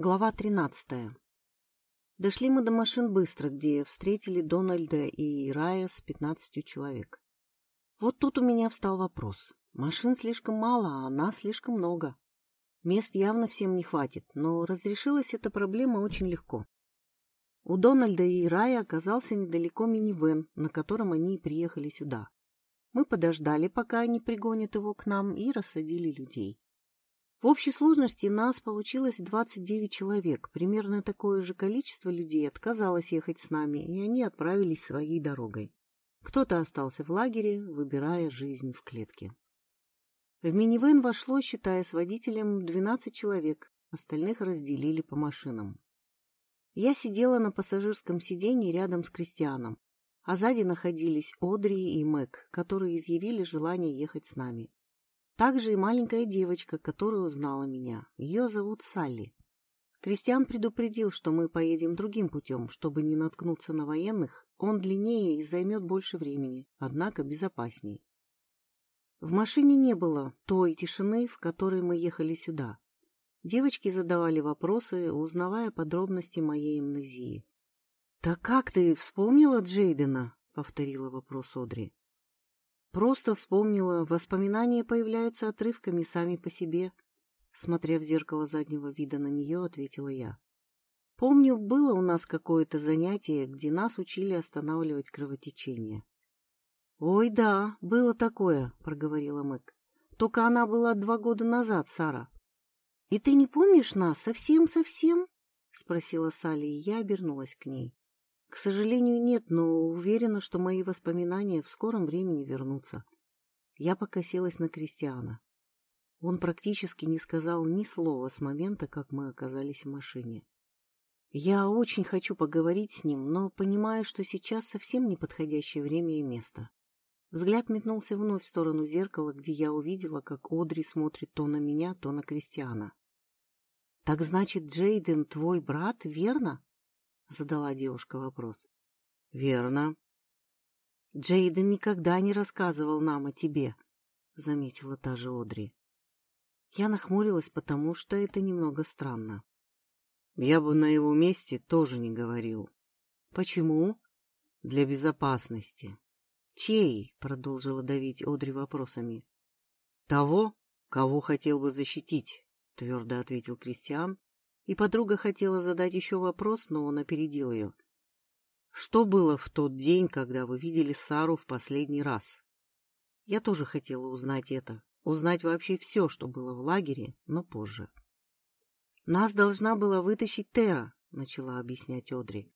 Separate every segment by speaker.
Speaker 1: Глава тринадцатая. Дошли мы до машин быстро, где встретили Дональда и Рая с пятнадцатью человек. Вот тут у меня встал вопрос. Машин слишком мало, а нас слишком много. Мест явно всем не хватит, но разрешилась эта проблема очень легко. У Дональда и Рая оказался недалеко минивэн, на котором они и приехали сюда. Мы подождали, пока они пригонят его к нам, и рассадили людей. В общей сложности нас получилось 29 человек. Примерно такое же количество людей отказалось ехать с нами, и они отправились своей дорогой. Кто-то остался в лагере, выбирая жизнь в клетке. В минивэн вошло, считая с водителем, 12 человек, остальных разделили по машинам. Я сидела на пассажирском сиденье рядом с Кристианом, а сзади находились Одри и Мэг, которые изъявили желание ехать с нами. Также и маленькая девочка, которая узнала меня. Ее зовут Салли. Кристиан предупредил, что мы поедем другим путем, чтобы не наткнуться на военных. Он длиннее и займет больше времени, однако безопасней. В машине не было той тишины, в которой мы ехали сюда. Девочки задавали вопросы, узнавая подробности моей амнезии. — Так как ты вспомнила Джейдена? — повторила вопрос Одри. Просто вспомнила, воспоминания появляются отрывками сами по себе. Смотря в зеркало заднего вида на нее, ответила я. Помню, было у нас какое-то занятие, где нас учили останавливать кровотечение. — Ой, да, было такое, — проговорила Мэг. — Только она была два года назад, Сара. — И ты не помнишь нас совсем-совсем? — спросила Салли, и я обернулась к ней. К сожалению, нет, но уверена, что мои воспоминания в скором времени вернутся. Я покосилась на Кристиана. Он практически не сказал ни слова с момента, как мы оказались в машине. Я очень хочу поговорить с ним, но понимаю, что сейчас совсем неподходящее время и место. Взгляд метнулся вновь в сторону зеркала, где я увидела, как Одри смотрит то на меня, то на Кристиана. — Так значит, Джейден твой брат, верно? — задала девушка вопрос. — Верно. — Джейден никогда не рассказывал нам о тебе, — заметила та же Одри. Я нахмурилась, потому что это немного странно. Я бы на его месте тоже не говорил. — Почему? — Для безопасности. — Чей? — продолжила давить Одри вопросами. — Того, кого хотел бы защитить, — твердо ответил Кристиан, и подруга хотела задать еще вопрос, но он опередил ее. «Что было в тот день, когда вы видели Сару в последний раз?» Я тоже хотела узнать это, узнать вообще все, что было в лагере, но позже. «Нас должна была вытащить Тера», — начала объяснять Одри.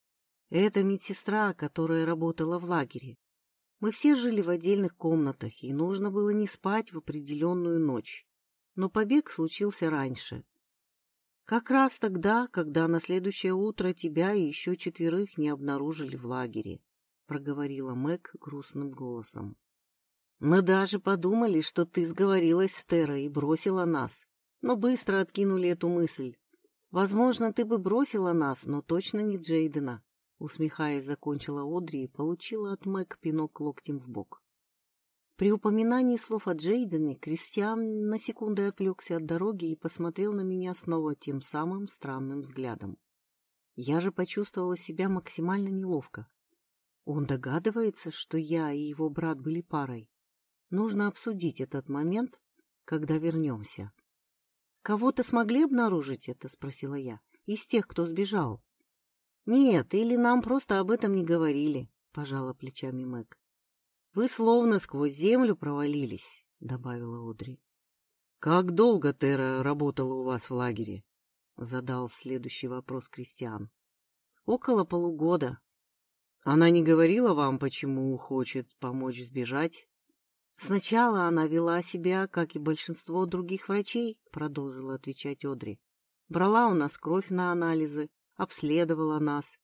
Speaker 1: «Это медсестра, которая работала в лагере. Мы все жили в отдельных комнатах, и нужно было не спать в определенную ночь. Но побег случился раньше, как раз тогда, когда на следующее утро тебя и еще четверых не обнаружили в лагере, — проговорила Мэг грустным голосом. Мы даже подумали, что ты сговорилась с Терой и бросила нас, но быстро откинули эту мысль. Возможно, ты бы бросила нас, но точно не Джейдена. Усмехаясь, закончила Одри и получила от Мэг пинок локтем в бок. При упоминании слов о Джейдене Кристиан на секунду отвлекся от дороги и посмотрел на меня снова тем самым странным взглядом. Я же почувствовала себя максимально неловко. Он догадывается, что я и его брат были парой. Нужно обсудить этот момент, когда вернемся. — Кого-то смогли обнаружить это? — спросила я. — Из тех, кто сбежал. — Нет, или нам просто об этом не говорили, — пожала плечами Мэг. — Вы словно сквозь землю провалились, — добавила Одри. — Как долго Тера работала у вас в лагере? — задал следующий вопрос Кристиан. — Около полугода. — Она не говорила вам, почему хочет помочь сбежать? — Сначала она вела себя, как и большинство других врачей, — продолжила отвечать Одри. Брала у нас кровь на анализы, обследовала нас,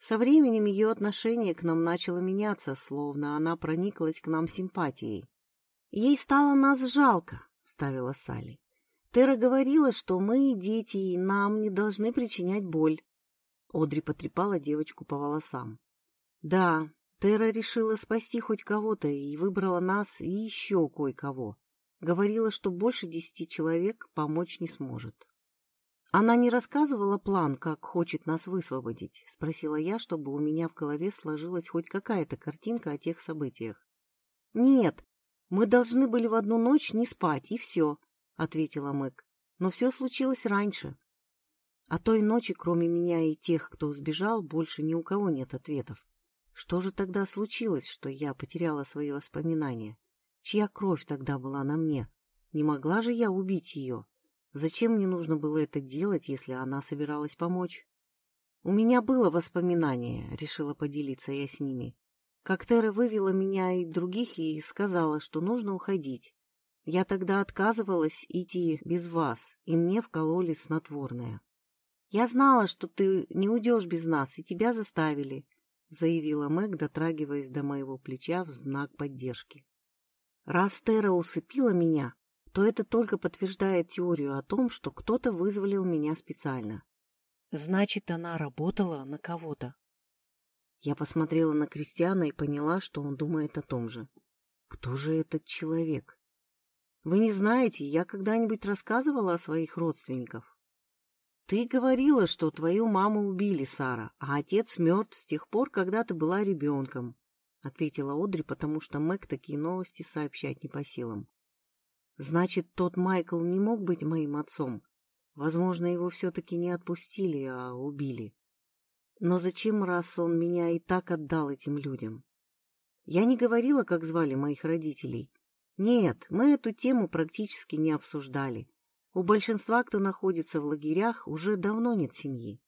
Speaker 1: со временем ее отношение к нам начало меняться, словно она прониклась к нам симпатией. «Ей стало нас жалко», — вставила Салли. «Тера говорила, что мы, дети, и нам не должны причинять боль». Одри потрепала девочку по волосам. «Да, Тера решила спасти хоть кого-то и выбрала нас и еще кое-кого. Говорила, что больше десяти человек помочь не сможет». Она не рассказывала план, как хочет нас высвободить? — спросила я, чтобы у меня в голове сложилась хоть какая-то картинка о тех событиях. — Нет, мы должны были в одну ночь не спать, и все, — ответила Мэг. Но все случилось раньше. О той ночи, кроме меня и тех, кто сбежал, больше ни у кого нет ответов. Что же тогда случилось, что я потеряла свои воспоминания? Чья кровь тогда была на мне? Не могла же я убить ее? Зачем мне нужно было это делать, если она собиралась помочь? У меня было воспоминание, решила поделиться я с ними. Как Тера вывела меня и других и сказала, что нужно уходить. Я тогда отказывалась идти без вас, и мне вкололи снотворное. — Я знала, что ты не уйдешь без нас, и тебя заставили, — заявила Мэг, дотрагиваясь до моего плеча в знак поддержки. Раз Тера усыпила меня, то это только подтверждает теорию о том, что кто-то вызволил меня специально. Значит, она работала на кого-то. Я посмотрела на Кристиана и поняла, что он думает о том же. Кто же этот человек? Вы не знаете, я когда-нибудь рассказывала о своих родственниках? Ты говорила, что твою маму убили, Сара, а отец мертв с тех пор, когда ты была ребенком, — ответила Одри, потому что Мэг такие новости сообщать не по силам. Значит, тот Майкл не мог быть моим отцом. Возможно, его все-таки не отпустили, а убили. Но зачем, раз он меня и так отдал этим людям? Я не говорила, как звали моих родителей. Нет, мы эту тему практически не обсуждали. У большинства, кто находится в лагерях, уже давно нет семьи.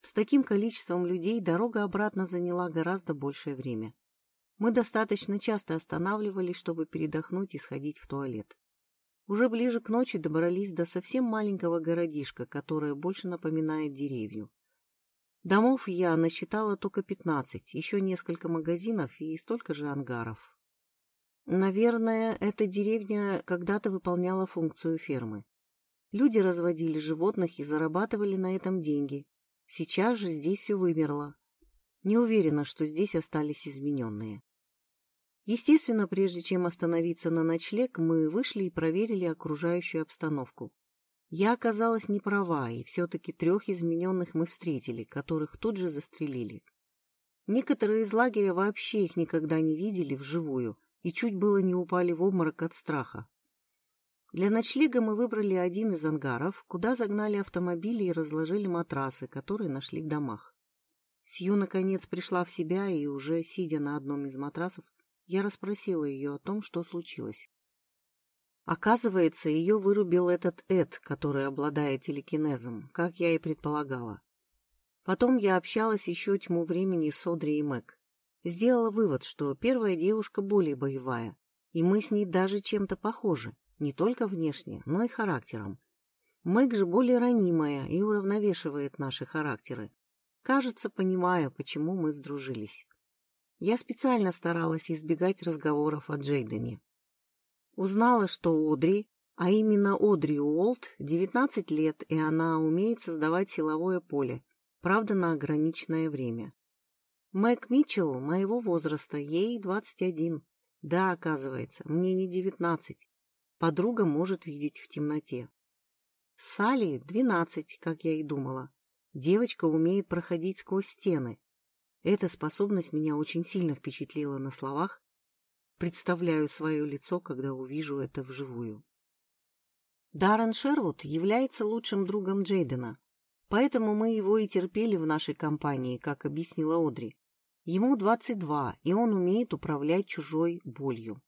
Speaker 1: С таким количеством людей дорога обратно заняла гораздо большее время. Мы достаточно часто останавливались, чтобы передохнуть и сходить в туалет. Уже ближе к ночи добрались до совсем маленького городишка, которое больше напоминает деревню. Домов я насчитала только пятнадцать, еще несколько магазинов и столько же ангаров. Наверное, эта деревня когда-то выполняла функцию фермы. Люди разводили животных и зарабатывали на этом деньги. Сейчас же здесь все вымерло. Не уверена, что здесь остались измененные. Естественно, прежде чем остановиться на ночлег, мы вышли и проверили окружающую обстановку. Я оказалась не права, и все-таки трех измененных мы встретили, которых тут же застрелили. Некоторые из лагеря вообще их никогда не видели вживую и чуть было не упали в обморок от страха. Для ночлега мы выбрали один из ангаров, куда загнали автомобили и разложили матрасы, которые нашли в домах. Сью, наконец, пришла в себя и, уже сидя на одном из матрасов, я расспросила ее о том, что случилось. Оказывается, ее вырубил этот Эд, который обладает телекинезом, как я и предполагала. Потом я общалась еще тьму времени с Одри и Мэг. Сделала вывод, что первая девушка более боевая, и мы с ней даже чем-то похожи, не только внешне, но и характером. Мэг же более ранимая и уравновешивает наши характеры. Кажется, понимая, почему мы сдружились. Я специально старалась избегать разговоров о Джейдене. Узнала, что Одри, а именно Одри Уолт, 19 лет, и она умеет создавать силовое поле, правда, на ограниченное время. Мэг Митчелл моего возраста, ей 21. Да, оказывается, мне не 19. Подруга может видеть в темноте. Салли 12, как я и думала. Девочка умеет проходить сквозь стены, эта способность меня очень сильно впечатлила на словах. Представляю свое лицо, когда увижу это вживую. Даррен Шервуд является лучшим другом Джейдена, поэтому мы его и терпели в нашей компании, как объяснила Одри. Ему 22, и он умеет управлять чужой болью.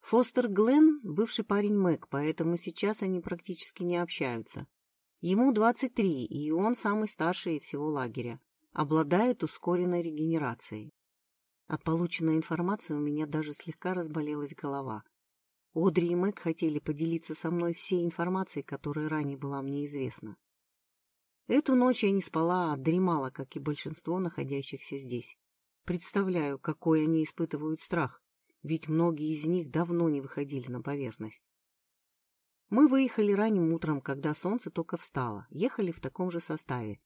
Speaker 1: Фостер Глен — бывший парень Мэг, поэтому сейчас они практически не общаются. Ему 23, и он самый старший всего лагеря обладает ускоренной регенерацией. От полученной информации у меня даже слегка разболелась голова. Одри и Мэг хотели поделиться со мной всей информацией, которая ранее была мне известна. Эту ночь я не спала, а дремала, как и большинство находящихся здесь. Представляю, какой они испытывают страх, ведь многие из них давно не выходили на поверхность. Мы выехали ранним утром, когда солнце только встало, ехали в таком же составе,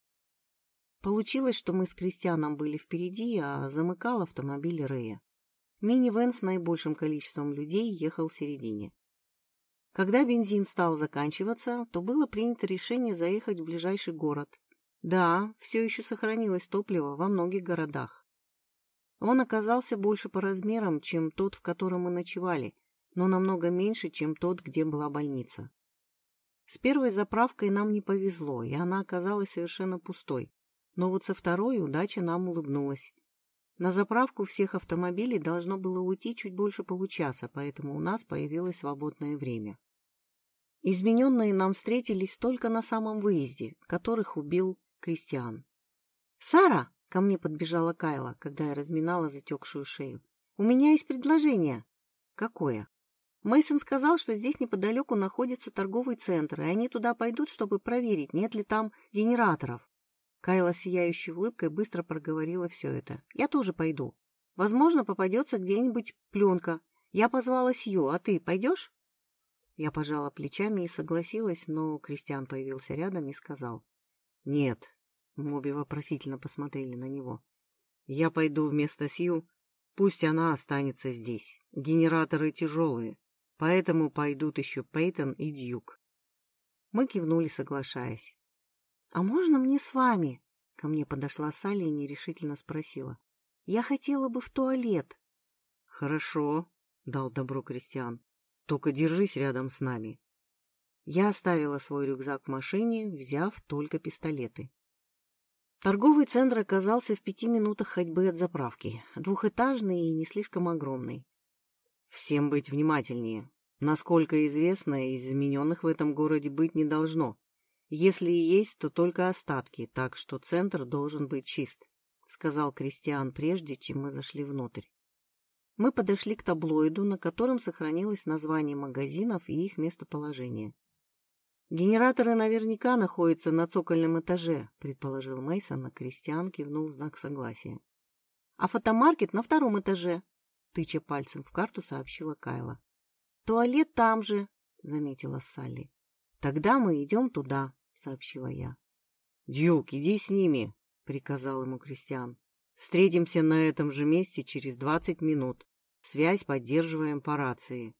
Speaker 1: Получилось, что мы с Кристианом были впереди, а замыкал автомобиль Рэя. Мини-вэн с наибольшим количеством людей ехал в середине. Когда бензин стал заканчиваться, то было принято решение заехать в ближайший город. Да, все еще сохранилось топливо во многих городах. Он оказался больше по размерам, чем тот, в котором мы ночевали, но намного меньше, чем тот, где была больница. С первой заправкой нам не повезло, и она оказалась совершенно пустой. Но вот со второй удача нам улыбнулась. На заправку всех автомобилей должно было уйти чуть больше получаса, поэтому у нас появилось свободное время. Измененные нам встретились только на самом выезде, которых убил Кристиан. «Сара!» — ко мне подбежала Кайла, когда я разминала затекшую шею. «У меня есть предложение». «Какое?» Мейсон сказал, что здесь неподалеку находится торговый центр, и они туда пойдут, чтобы проверить, нет ли там генераторов. Кайла сияющей улыбкой быстро проговорила все это. «Я тоже пойду. Возможно, попадется где-нибудь пленка. Я позвала Сью, а ты пойдешь?» Я пожала плечами и согласилась, но Кристиан появился рядом и сказал. «Нет». Мы обе вопросительно посмотрели на него. «Я пойду вместо Сью. Пусть она останется здесь. Генераторы тяжелые, поэтому пойдут еще Пейтон и Дьюк». Мы кивнули, соглашаясь. «А можно мне с вами?» Ко мне подошла Салли и нерешительно спросила. «Я хотела бы в туалет». «Хорошо», — дал добро Кристиан. «Только держись рядом с нами». Я оставила свой рюкзак в машине, взяв только пистолеты. Торговый центр оказался в пяти минутах ходьбы от заправки, двухэтажный и не слишком огромный. Всем быть внимательнее. Насколько известно, измененных в этом городе быть не должно. Если и есть, то только остатки, так что центр должен быть чист, — сказал Кристиан прежде, чем мы зашли внутрь. Мы подошли к таблоиду, на котором сохранилось название магазинов и их местоположение. «Генераторы наверняка находятся на цокольном этаже», — предположил Мейсон, а Кристиан кивнул знак согласия. «А фотомаркет на втором этаже», — тыча пальцем в карту, сообщила Кайла. «Туалет там же», — заметила Салли. «Тогда мы идем туда», сообщила я. «Дюк, иди с ними!» — приказал ему Кристиан. «Встретимся на этом же месте через двадцать минут. Связь поддерживаем по рации».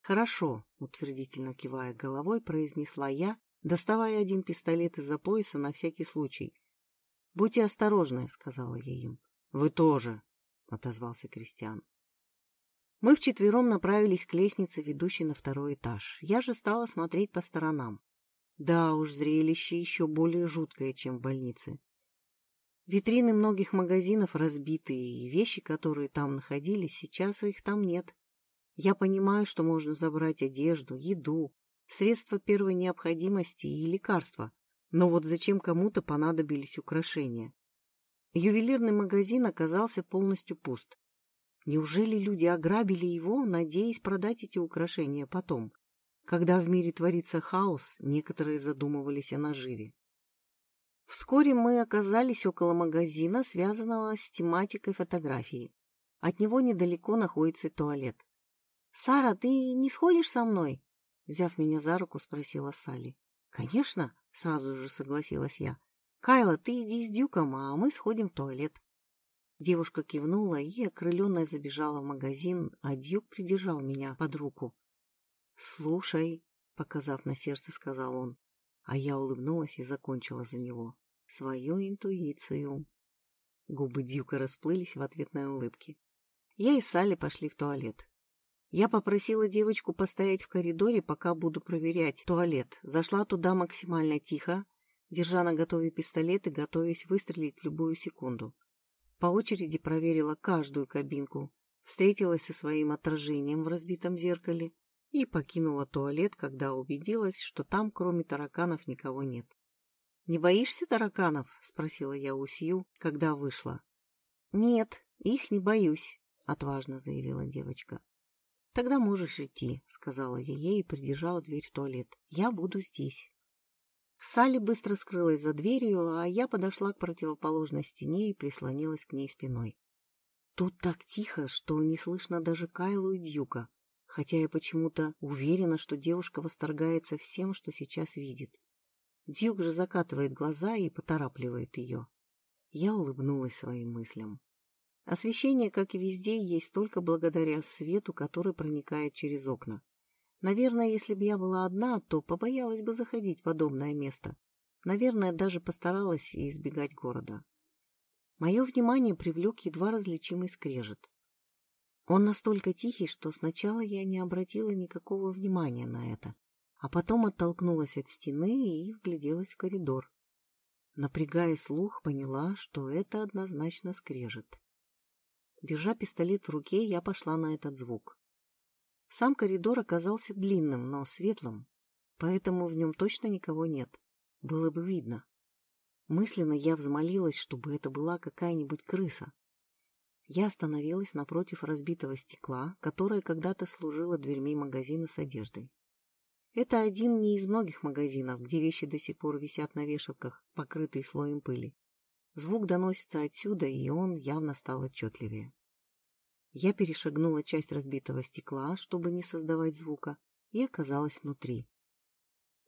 Speaker 1: «Хорошо», — утвердительно кивая головой, произнесла я, доставая один пистолет из-за пояса на всякий случай. «Будьте осторожны», — сказала я им. «Вы тоже», — отозвался Кристиан. Мы вчетвером направились к лестнице, ведущей на второй этаж. Я же стала смотреть по сторонам. Да уж, зрелище еще более жуткое, чем в больнице. Витрины многих магазинов разбиты, и вещи, которые там находились, сейчас их там нет. Я понимаю, что можно забрать одежду, еду, средства первой необходимости и лекарства, но вот зачем кому-то понадобились украшения? Ювелирный магазин оказался полностью пуст. Неужели люди ограбили его, надеясь продать эти украшения потом? Когда в мире творится хаос, некоторые задумывались о наживе. Вскоре мы оказались около магазина, связанного с тематикой фотографии. От него недалеко находится туалет. — Сара, ты не сходишь со мной? — взяв меня за руку, спросила Салли. — Конечно, — сразу же согласилась я. — Кайла, ты иди с Дюком, а мы сходим в туалет. Девушка кивнула и, окрыленная, забежала в магазин, а Дюк придержал меня под руку. «Слушай», — показав на сердце, сказал он, а я улыбнулась и закончила за него. Свою интуицию. Губы Дюка расплылись в ответной улыбке. Я и Салли пошли в туалет. Я попросила девочку постоять в коридоре, пока буду проверять туалет. Зашла туда максимально тихо, держа на готове пистолет и готовясь выстрелить любую секунду. По очереди проверила каждую кабинку, встретилась со своим отражением в разбитом зеркале, и покинула туалет, когда убедилась, что там кроме тараканов никого нет. «Не боишься тараканов?» — спросила я у Сью, когда вышла. «Нет, их не боюсь», — отважно заявила девочка. «Тогда можешь идти», — сказала я ей и придержала дверь в туалет. «Я буду здесь». Салли быстро скрылась за дверью, а я подошла к противоположной стене и прислонилась к ней спиной. Тут так тихо, что не слышно даже Кайлу и Дьюка, хотя я почему-то уверена, что девушка восторгается всем, что сейчас видит. Дьюк же закатывает глаза и поторапливает ее. Я улыбнулась своим мыслям. Освещение, как и везде, есть только благодаря свету, который проникает через окна. Наверное, если бы я была одна, то побоялась бы заходить в подобное место. Наверное, даже постаралась избегать города. Мое внимание привлек едва различимый скрежет. Он настолько тихий, что сначала я не обратила никакого внимания на это, а потом оттолкнулась от стены и вгляделась в коридор. Напрягая слух, поняла, что это однозначно скрежет. Держа пистолет в руке, я пошла на этот звук. Сам коридор оказался длинным, но светлым, поэтому в нем точно никого нет. Было бы видно. Мысленно я взмолилась, чтобы это была какая-нибудь крыса. Я остановилась напротив разбитого стекла, которое когда-то служило дверьми магазина с одеждой. Это один не из многих магазинов, где вещи до сих пор висят на вешалках, покрытые слоем пыли. Звук доносится отсюда, и он явно стал отчетливее. Я перешагнула часть разбитого стекла, чтобы не создавать звука, и оказалась внутри.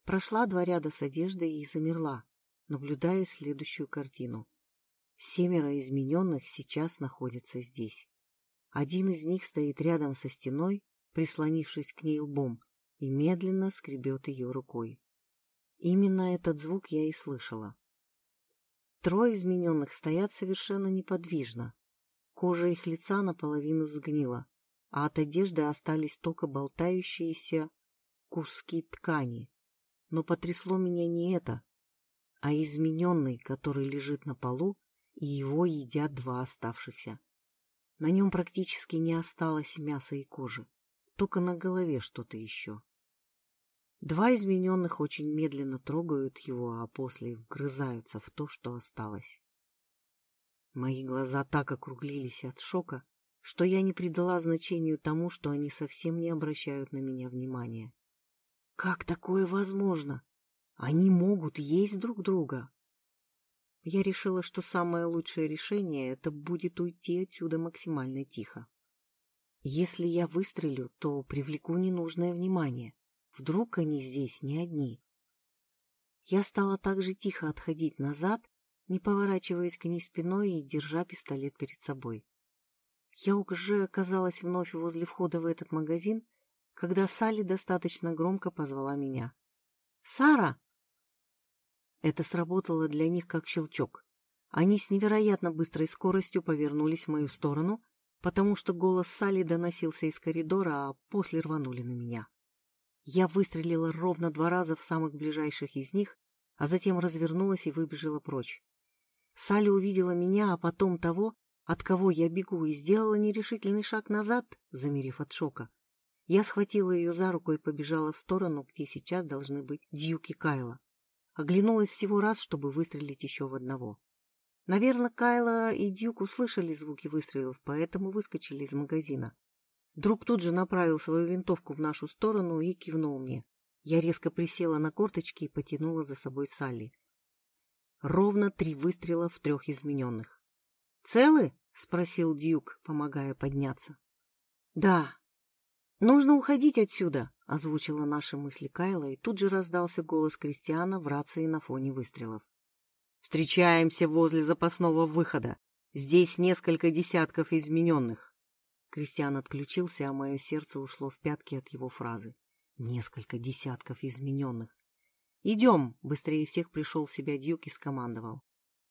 Speaker 1: Прошла два ряда с одеждой и замерла, наблюдая следующую картину. Семеро измененных сейчас находятся здесь. Один из них стоит рядом со стеной, прислонившись к ней лбом, и медленно скребет ее рукой. Именно этот звук я и слышала. Трое измененных стоят совершенно неподвижно. Кожа их лица наполовину сгнила, а от одежды остались только болтающиеся куски ткани. Но потрясло меня не это, а измененный, который лежит на полу, и его едят два оставшихся. На нем практически не осталось мяса и кожи, только на голове что-то еще. Два измененных очень медленно трогают его, а после вгрызаются в то, что осталось. Мои глаза так округлились от шока, что я не придала значению тому, что они совсем не обращают на меня внимания. Как такое возможно? Они могут есть друг друга. Я решила, что самое лучшее решение — это будет уйти отсюда максимально тихо. Если я выстрелю, то привлеку ненужное внимание. Вдруг они здесь не одни. Я стала также тихо отходить назад, не поворачиваясь к ней спиной и держа пистолет перед собой. Я уже оказалась вновь возле входа в этот магазин, когда Салли достаточно громко позвала меня. «Сара!» Это сработало для них как щелчок. Они с невероятно быстрой скоростью повернулись в мою сторону, потому что голос Салли доносился из коридора, а после рванули на меня. Я выстрелила ровно два раза в самых ближайших из них, а затем развернулась и выбежала прочь. Салли увидела меня, а потом того, от кого я бегу, и сделала нерешительный шаг назад, замерев от шока. Я схватила ее за руку и побежала в сторону, где сейчас должны быть Дьюк и Кайла. Оглянулась всего раз, чтобы выстрелить еще в одного. Наверное, Кайла и Дюк услышали звуки выстрелов, поэтому выскочили из магазина. Друг тут же направил свою винтовку в нашу сторону и кивнул мне. Я резко присела на корточки и потянула за собой Салли. Ровно три выстрела в трех измененных. «Целы?» — спросил Дюк, помогая подняться. «Да». «Нужно уходить отсюда», — озвучила наши мысли Кайла, и тут же раздался голос Кристиана в рации на фоне выстрелов. «Встречаемся возле запасного выхода. Здесь несколько десятков измененных». Кристиан отключился, а мое сердце ушло в пятки от его фразы. «Несколько десятков измененных». «Идем!» — быстрее всех пришел в себя Дьюк и скомандовал.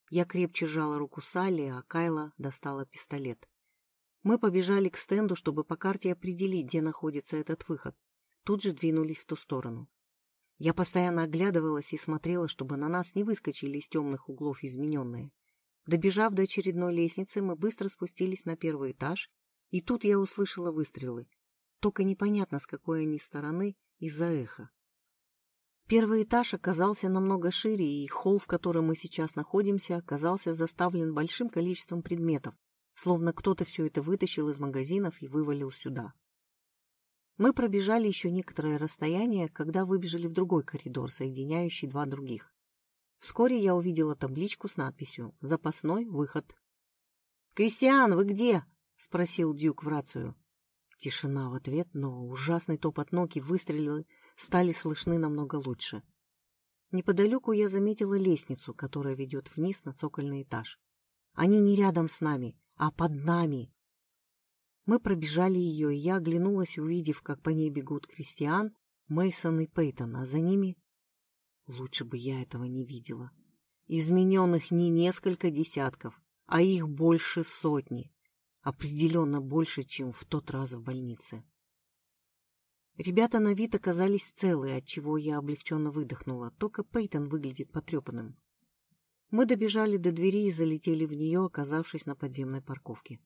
Speaker 1: Я крепче сжала руку Салли, а Кайла достала пистолет. Мы побежали к стенду, чтобы по карте определить, где находится этот выход тут же двинулись в ту сторону. Я постоянно оглядывалась и смотрела, чтобы на нас не выскочили из темных углов измененные. Добежав до очередной лестницы, мы быстро спустились на первый этаж, и тут я услышала выстрелы. Только непонятно, с какой они стороны, из-за эха. Первый этаж оказался намного шире, и холл, в котором мы сейчас находимся, оказался заставлен большим количеством предметов, словно кто-то все это вытащил из магазинов и вывалил сюда. Мы пробежали еще некоторое расстояние, когда выбежали в другой коридор, соединяющий два других. Вскоре я увидела табличку с надписью «Запасной выход». «Кристиан, вы где?» — спросил Дюк в рацию. Тишина в ответ, но ужасный топот ног и выстрелы стали слышны намного лучше. Неподалеку я заметила лестницу, которая ведет вниз на цокольный этаж. Они не рядом с нами, а под нами. Мы пробежали ее, и я оглянулась, увидев, как по ней бегут Кристиан, Мейсон и Пейтон, а за ними... Лучше бы я этого не видела. Измененных не несколько десятков, а их больше сотни. Определенно больше, чем в тот раз в больнице. Ребята на вид оказались целые, отчего я облегченно выдохнула. Только Пейтон выглядит потрепанным. Мы добежали до двери и залетели в нее, оказавшись на подземной парковке.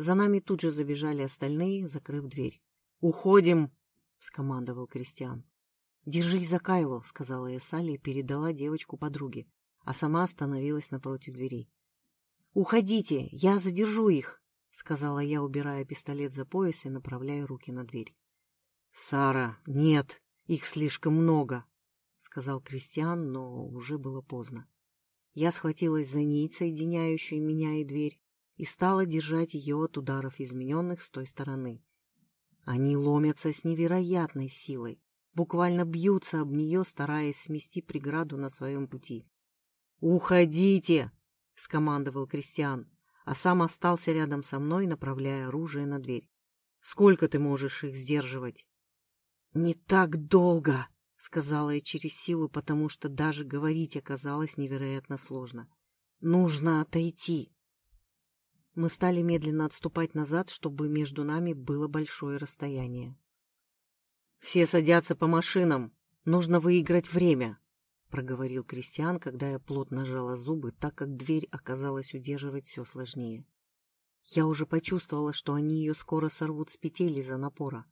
Speaker 1: За нами тут же забежали остальные, закрыв дверь. «Уходим!» — скомандовал Кристиан. «Держись за Кайло», — сказала я Салли и передала девочку подруге, а сама остановилась напротив двери. «Уходите! Я задержу их!» — сказала я, убирая пистолет за пояс и направляя руки на дверь. «Сара, нет, их слишком много», — сказал Кристиан, но уже было поздно. Я схватилась за нить, соединяющую меня и дверь, и стала держать ее от ударов измененных с той стороны. Они ломятся с невероятной силой, буквально бьются об нее, стараясь смести преграду на своем пути. «Уходите!» — скомандовал Кристиан, а сам остался рядом со мной, направляя оружие на дверь. «Сколько ты можешь их сдерживать?» «Не так долго!» — сказала я через силу, потому что даже говорить оказалось невероятно сложно. «Нужно отойти!» Мы стали медленно отступать назад, чтобы между нами было большое расстояние. «Все садятся по машинам. Нужно выиграть время», — проговорил Кристиан, когда я плотно сжала зубы, так как дверь оказалась удерживать все сложнее. Я уже почувствовала, что они ее скоро сорвут с петель из-за напора.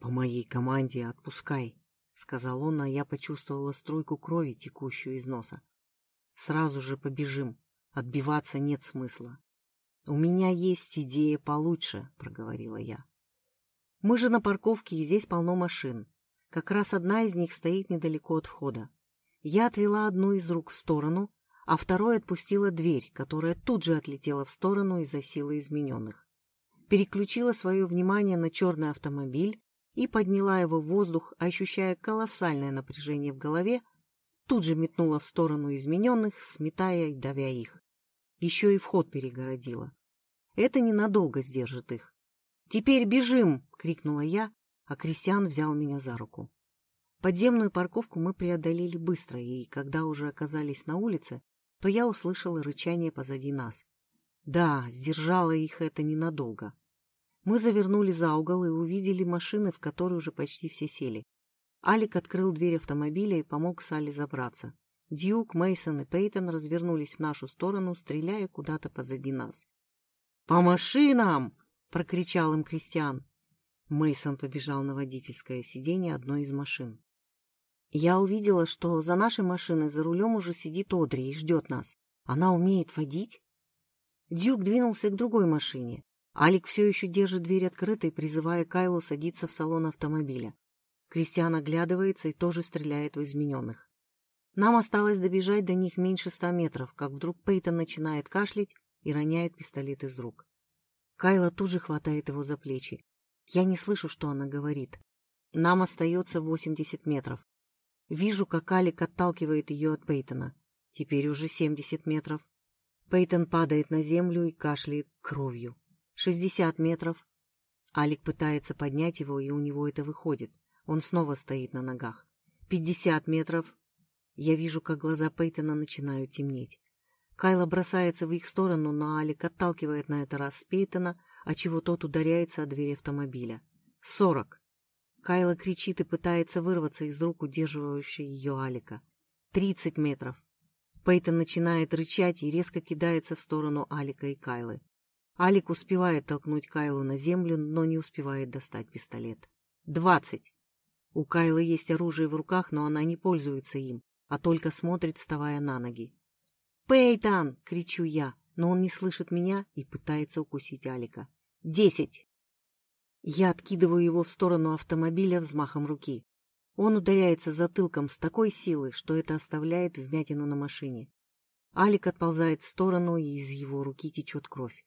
Speaker 1: «По моей команде отпускай», — сказал он, а я почувствовала струйку крови, текущую из носа. «Сразу же побежим. Отбиваться нет смысла. «У меня есть идея получше», — проговорила я. «Мы же на парковке, и здесь полно машин. Как раз одна из них стоит недалеко от входа. Я отвела одну из рук в сторону, а второй отпустила дверь, которая тут же отлетела в сторону из-за силы измененных. Переключила свое внимание на черный автомобиль и подняла его в воздух, ощущая колоссальное напряжение в голове, тут же метнула в сторону измененных, сметая и давя их еще и вход перегородила. Это ненадолго сдержит их. «Теперь бежим!» — крикнула я, а Кристиан взял меня за руку. Подземную парковку мы преодолели быстро, и когда уже оказались на улице, то я услышала рычание позади нас. Да, сдержало их это ненадолго. Мы завернули за угол и увидели машины, в которые уже почти все сели. Алик открыл дверь автомобиля и помог Салли забраться. Дьюк, Мейсон и Пейтон развернулись в нашу сторону, стреляя куда-то позади нас. «По машинам!» — прокричал им Кристиан. Мейсон побежал на водительское сиденье одной из машин. Я увидела, что за нашей машиной за рулем уже сидит Одри и ждет нас. Она умеет водить? Дьюк двинулся к другой машине. Алик все еще держит дверь открытой, призывая Кайлу садиться в салон автомобиля. Кристиан оглядывается и тоже стреляет в измененных. Нам осталось добежать до них меньше ста метров, как вдруг Пейтон начинает кашлять и роняет пистолет из рук. Кайла тут же хватает его за плечи. Я не слышу, что она говорит. Нам остается восемьдесят метров. Вижу, как Алик отталкивает ее от Пейтона. Теперь уже семьдесят метров. Пейтон падает на землю и кашляет кровью. Шестьдесят метров. Алик пытается поднять его, и у него это выходит. Он снова стоит на ногах. Пятьдесят метров. Я вижу, как глаза Пейтона начинают темнеть. Кайла бросается в их сторону, но Алик отталкивает на этот раз Пейтона, отчего тот ударяется о дверь автомобиля. Сорок. Кайла кричит и пытается вырваться из рук удерживающей ее Алика. Тридцать метров. Пейтон начинает рычать и резко кидается в сторону Алика и Кайлы. Алик успевает толкнуть Кайлу на землю, но не успевает достать пистолет. Двадцать. У Кайлы есть оружие в руках, но она не пользуется им а только смотрит, вставая на ноги. «Пейтон!» — кричу я, но он не слышит меня и пытается укусить Алика. «Десять!» Я откидываю его в сторону автомобиля взмахом руки. Он ударяется затылком с такой силой, что это оставляет вмятину на машине. Алик отползает в сторону, и из его руки течет кровь.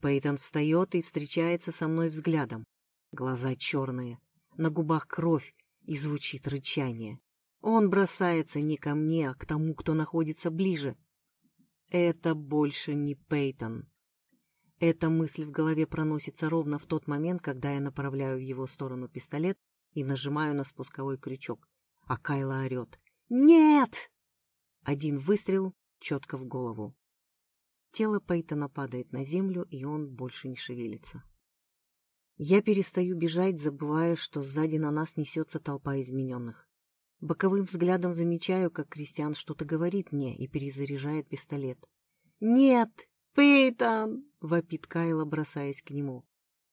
Speaker 1: Пейтон встает и встречается со мной взглядом. Глаза черные, на губах кровь, и звучит рычание. Он бросается не ко мне, а к тому, кто находится ближе. Это больше не Пейтон. Эта мысль в голове проносится ровно в тот момент, когда я направляю в его сторону пистолет и нажимаю на спусковой крючок, а Кайла орет. «Нет!» Один выстрел четко в голову. Тело Пейтона падает на землю, и он больше не шевелится. Я перестаю бежать, забывая, что сзади на нас несется толпа измененных. Боковым взглядом замечаю, как Кристиан что-то говорит мне и перезаряжает пистолет. «Нет! Пейтон!» — вопит Кайла, бросаясь к нему.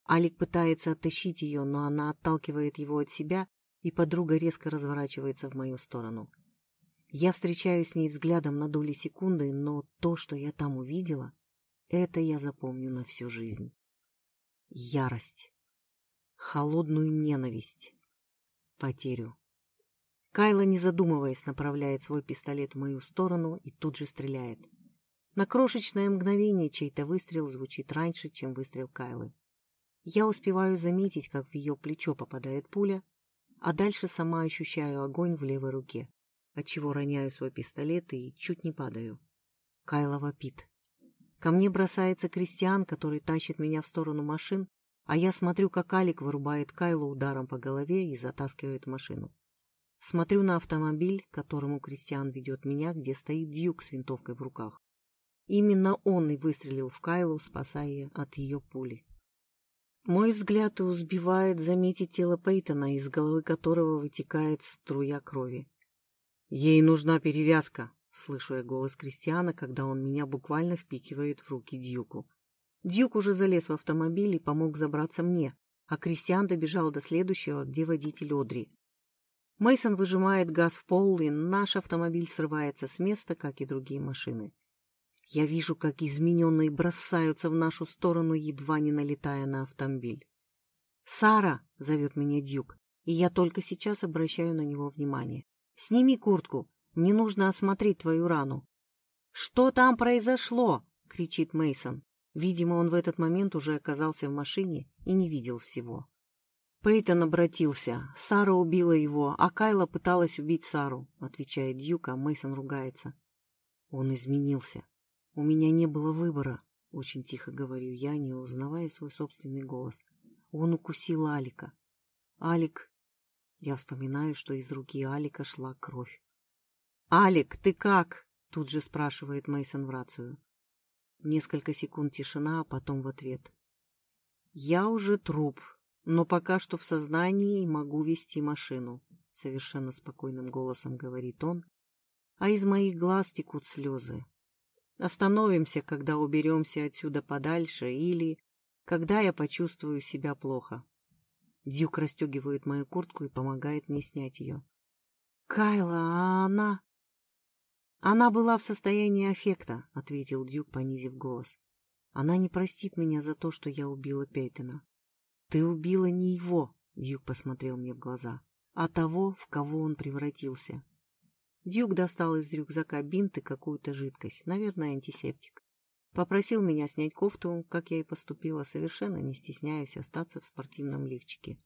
Speaker 1: Алик пытается оттащить ее, но она отталкивает его от себя, и подруга резко разворачивается в мою сторону. Я встречаюсь с ней взглядом на доли секунды, но то, что я там увидела, это я запомню на всю жизнь. Ярость. Холодную ненависть. Потерю. Кайла, не задумываясь, направляет свой пистолет в мою сторону и тут же стреляет. На крошечное мгновение чей-то выстрел звучит раньше, чем выстрел Кайлы. Я успеваю заметить, как в ее плечо попадает пуля, а дальше сама ощущаю огонь в левой руке, отчего роняю свой пистолет и чуть не падаю. Кайла вопит. Ко мне бросается крестьян, который тащит меня в сторону машин, а я смотрю, как Алик вырубает Кайлу ударом по голове и затаскивает машину. Смотрю на автомобиль, которому Кристиан ведет меня, где стоит Дьюк с винтовкой в руках. Именно он и выстрелил в Кайлу, спасая от ее пули. Мой взгляд сбивает заметить тело Пейтона, из головы которого вытекает струя крови. «Ей нужна перевязка», — слышу я голос Кристиана, когда он меня буквально впикивает в руки Дьюку. Дьюк уже залез в автомобиль и помог забраться мне, а Кристиан добежал до следующего, где водитель Одри. Мейсон выжимает газ в пол, и наш автомобиль срывается с места, как и другие машины. Я вижу, как измененные бросаются в нашу сторону, едва не налетая на автомобиль. «Сара!» — зовет меня Дюк, и я только сейчас обращаю на него внимание. «Сними куртку, мне нужно осмотреть твою рану». «Что там произошло?» — кричит Мейсон. Видимо, он в этот момент уже оказался в машине и не видел всего. Пейтон обратился. Сара убила его, а Кайла пыталась убить Сару, отвечает Дьюк, а Мейсон ругается. Он изменился. У меня не было выбора, очень тихо говорю я, не узнавая свой собственный голос. Он укусил Алика. Алик... Я вспоминаю, что из руки Алика шла кровь. «Алик, ты как?» — тут же спрашивает Мейсон в рацию. Несколько секунд тишина, а потом в ответ. «Я уже труп, но пока что в сознании и могу вести машину», — совершенно спокойным голосом говорит он, а из моих глаз текут слезы. «Остановимся, когда уберемся отсюда подальше, или когда я почувствую себя плохо». Дюк расстегивает мою куртку и помогает мне снять ее. «Кайла, а она...» «Она была в состоянии аффекта», — ответил Дюк, понизив голос. «Она не простит меня за то, что я убила Пейтона. «Ты убила не его», — Дьюк посмотрел мне в глаза, «а того, в кого он превратился». Дьюк достал из рюкзака бинт и какую-то жидкость, наверное, антисептик. Попросил меня снять кофту, как я и поступила, совершенно не стесняюсь остаться в спортивном лифчике.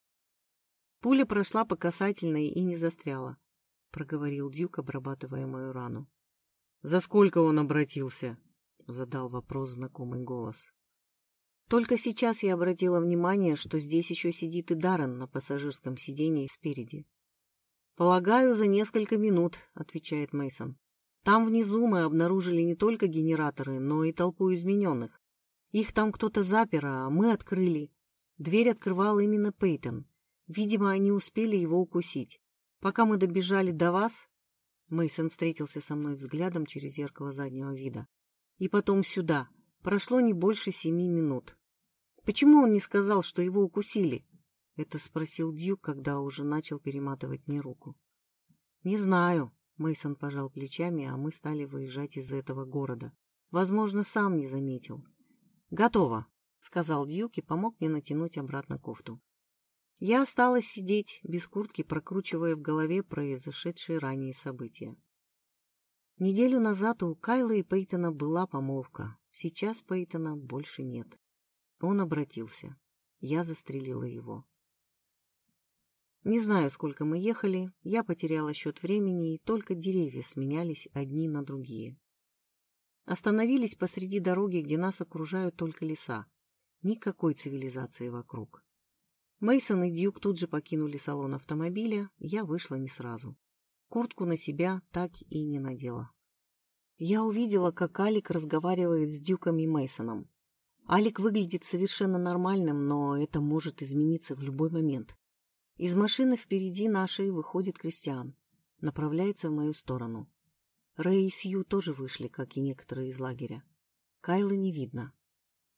Speaker 1: Пуля прошла по касательной и не застряла, — проговорил Дюк, обрабатывая мою рану. — За сколько он обратился? — задал вопрос знакомый голос. Только сейчас я обратила внимание, что здесь еще сидит и Даррен на пассажирском сидении спереди. «Полагаю, за несколько минут», — отвечает Мейсон. «Там внизу мы обнаружили не только генераторы, но и толпу измененных. Их там кто-то запер, а мы открыли. Дверь открывал именно Пейтон. Видимо, они успели его укусить. Пока мы добежали до вас...» Мейсон встретился со мной взглядом через зеркало заднего вида. «И потом сюда. Прошло не больше семи минут. Почему он не сказал, что его укусили? Это спросил Дьюк, когда уже начал перематывать мне руку. Не знаю. Мейсон пожал плечами, а мы стали выезжать из этого города. Возможно, сам не заметил. Готово, сказал Дьюк и помог мне натянуть обратно кофту. Я осталась сидеть без куртки, прокручивая в голове произошедшие ранее события. Неделю назад у Кайла и Пейтона была помолвка. Сейчас Пейтона больше нет. Он обратился. Я застрелила его. Не знаю, сколько мы ехали, я потеряла счет времени, и только деревья сменялись одни на другие. Остановились посреди дороги, где нас окружают только леса. Никакой цивилизации вокруг. Мейсон и Дьюк тут же покинули салон автомобиля, я вышла не сразу. Куртку на себя так и не надела. Я увидела, как Алик разговаривает с Дюком и Мейсоном. Алик выглядит совершенно нормальным, но это может измениться в любой момент. Из машины впереди нашей выходит Кристиан. Направляется в мою сторону. Рэй и Сью тоже вышли, как и некоторые из лагеря. Кайла не видно.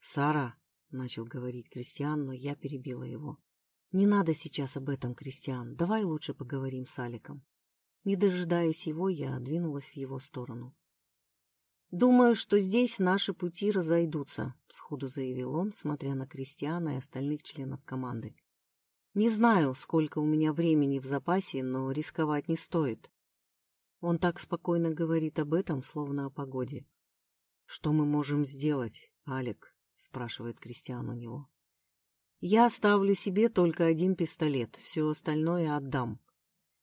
Speaker 1: «Сара», — начал говорить Кристиан, но я перебила его. «Не надо сейчас об этом, Кристиан. Давай лучше поговорим с Аликом». Не дожидаясь его, я двинулась в его сторону. «Думаю, что здесь наши пути разойдутся», — сходу заявил он, смотря на Кристиана и остальных членов команды. «Не знаю, сколько у меня времени в запасе, но рисковать не стоит». Он так спокойно говорит об этом, словно о погоде. «Что мы можем сделать, Алек?» — спрашивает Кристиан у него. «Я оставлю себе только один пистолет, все остальное отдам.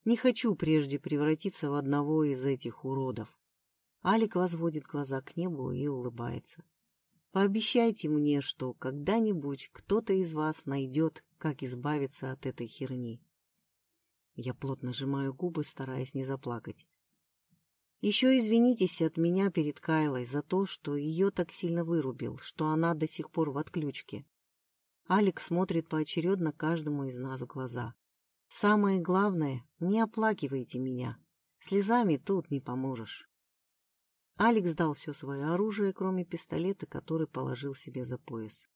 Speaker 1: Не хочу прежде превратиться в одного из этих уродов». Алик возводит глаза к небу и улыбается. Пообещайте мне, что когда-нибудь кто-то из вас найдет, как избавиться от этой херни. Я плотно сжимаю губы, стараясь не заплакать. Еще извинитесь от меня перед Кайлой за то, что ее так сильно вырубил, что она до сих пор в отключке. Алекс смотрит поочередно каждому из нас в глаза. Самое главное, не оплакивайте меня. Слезами тут не поможешь. Алекс дал все свое оружие, кроме пистолета, который положил себе за пояс.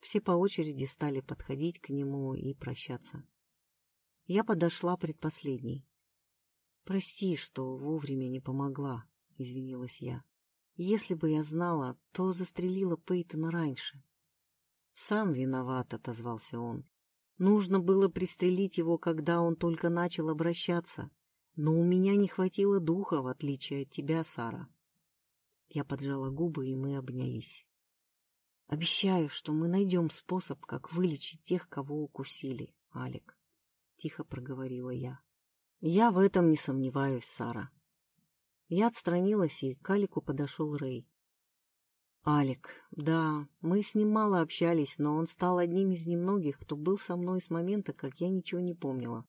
Speaker 1: Все по очереди стали подходить к нему и прощаться. Я подошла предпоследней. «Прости, что вовремя не помогла», — извинилась я. «Если бы я знала, то застрелила Пейтона раньше». «Сам виноват», — отозвался он. «Нужно было пристрелить его, когда он только начал обращаться. Но у меня не хватило духа, в отличие от тебя, Сара. Я поджала губы, и мы обнялись. Обещаю, что мы найдем способ, как вылечить тех, кого укусили, Алик. Тихо проговорила я. Я в этом не сомневаюсь, Сара. Я отстранилась, и к Алику подошел Рэй. Алик, да, мы с ним мало общались, но он стал одним из немногих, кто был со мной с момента, как я ничего не помнила.